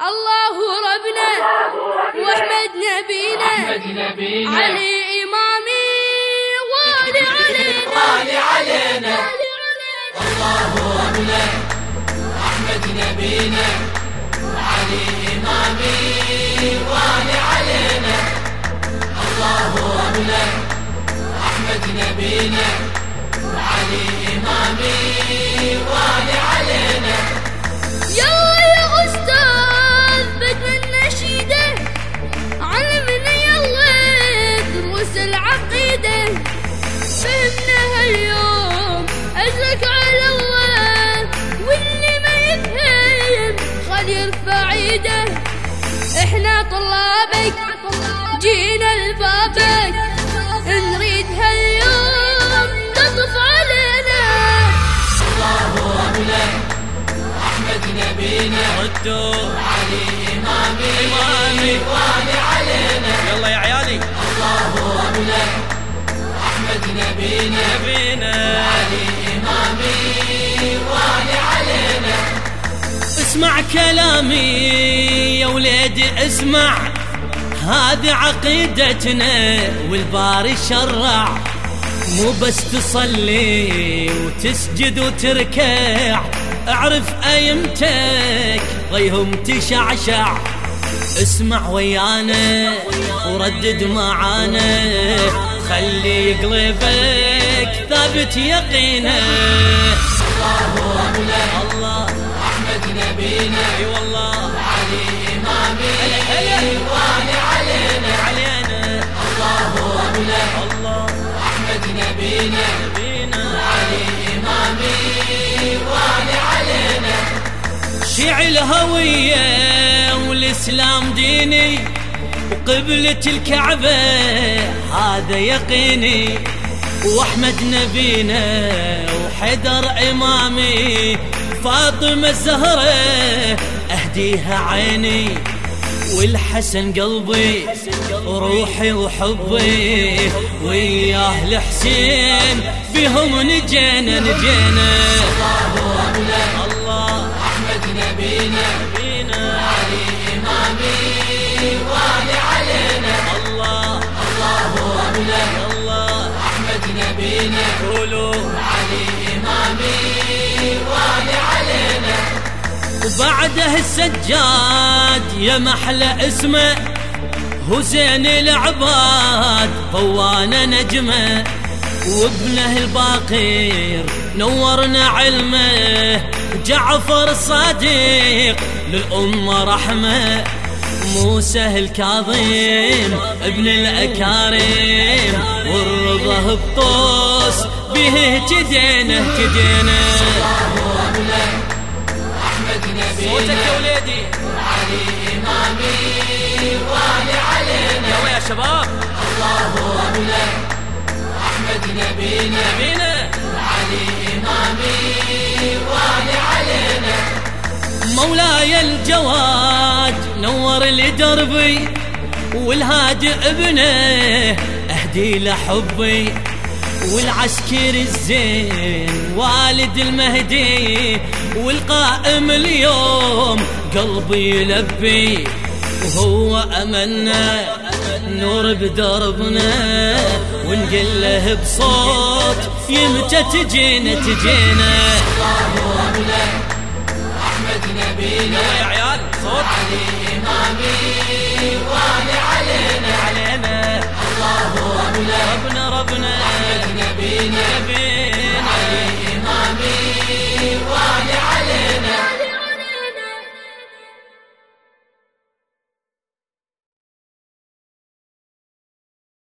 الله ربنا وأحمد نبينا علي إمامي والي علينا. والي علينا. الله ربنا احمد نبينا علي إمامي والي علينا. الله ربنا احمد نبينا علي إمامي نبينا ردوا علي امامي إمامي. والي علينا يلا يا عيالي الله ربنا احمد نبينا نبينا علي امامي والي علينا اسمع كلامي يا وليدي اسمع هذه عقيدتنا والباري شرع مو بس تصلي وتسجد وتركع أعرف أيمتك ضيهم تشعشع. اسمع ويانا وردد معانا. خلي قلبك ثابت يقينا. الله ربنا الله أحمد نبينا. أي والله. علي إمامي. والي علينا. علينا. الله ربنا الله أحمد نبينا. شيع الهوية والإسلام ديني وقبلة الكعبة هذا يقيني وأحمد نبينا وحيدر إمامي فاطمة الزهرة أهديها عيني والحسن قلبي وروحي وحبي وياه الحسين بهم نجينا نجينا. وبعده السجاد يا محلى اسمه زين العباد هوانا نجمه وابنه الباقر نورنا علمه جعفر الصادق للأمة رحمة موسى الكاظم ابن الأكارم والرضا بطوس به اهتدينا اهتدينا احمد صوتك نبينا يا وليدي علي امامي والي علينا يلا يا شباب الله ربنا احمد نبينا بينا علي امامي والي علينا مولاي الجواد نور لي دربي والهادي ابنه اهدي له حبي والعسكري الزين والد المهدي والقائم اليوم قلبي يلبي وهو امنا نور بدربنا ونقول له بصوت يمتى تجينا تجينا. الله ربنا احمد نبينا يا عيال صوت. علي إمامي والي علينا.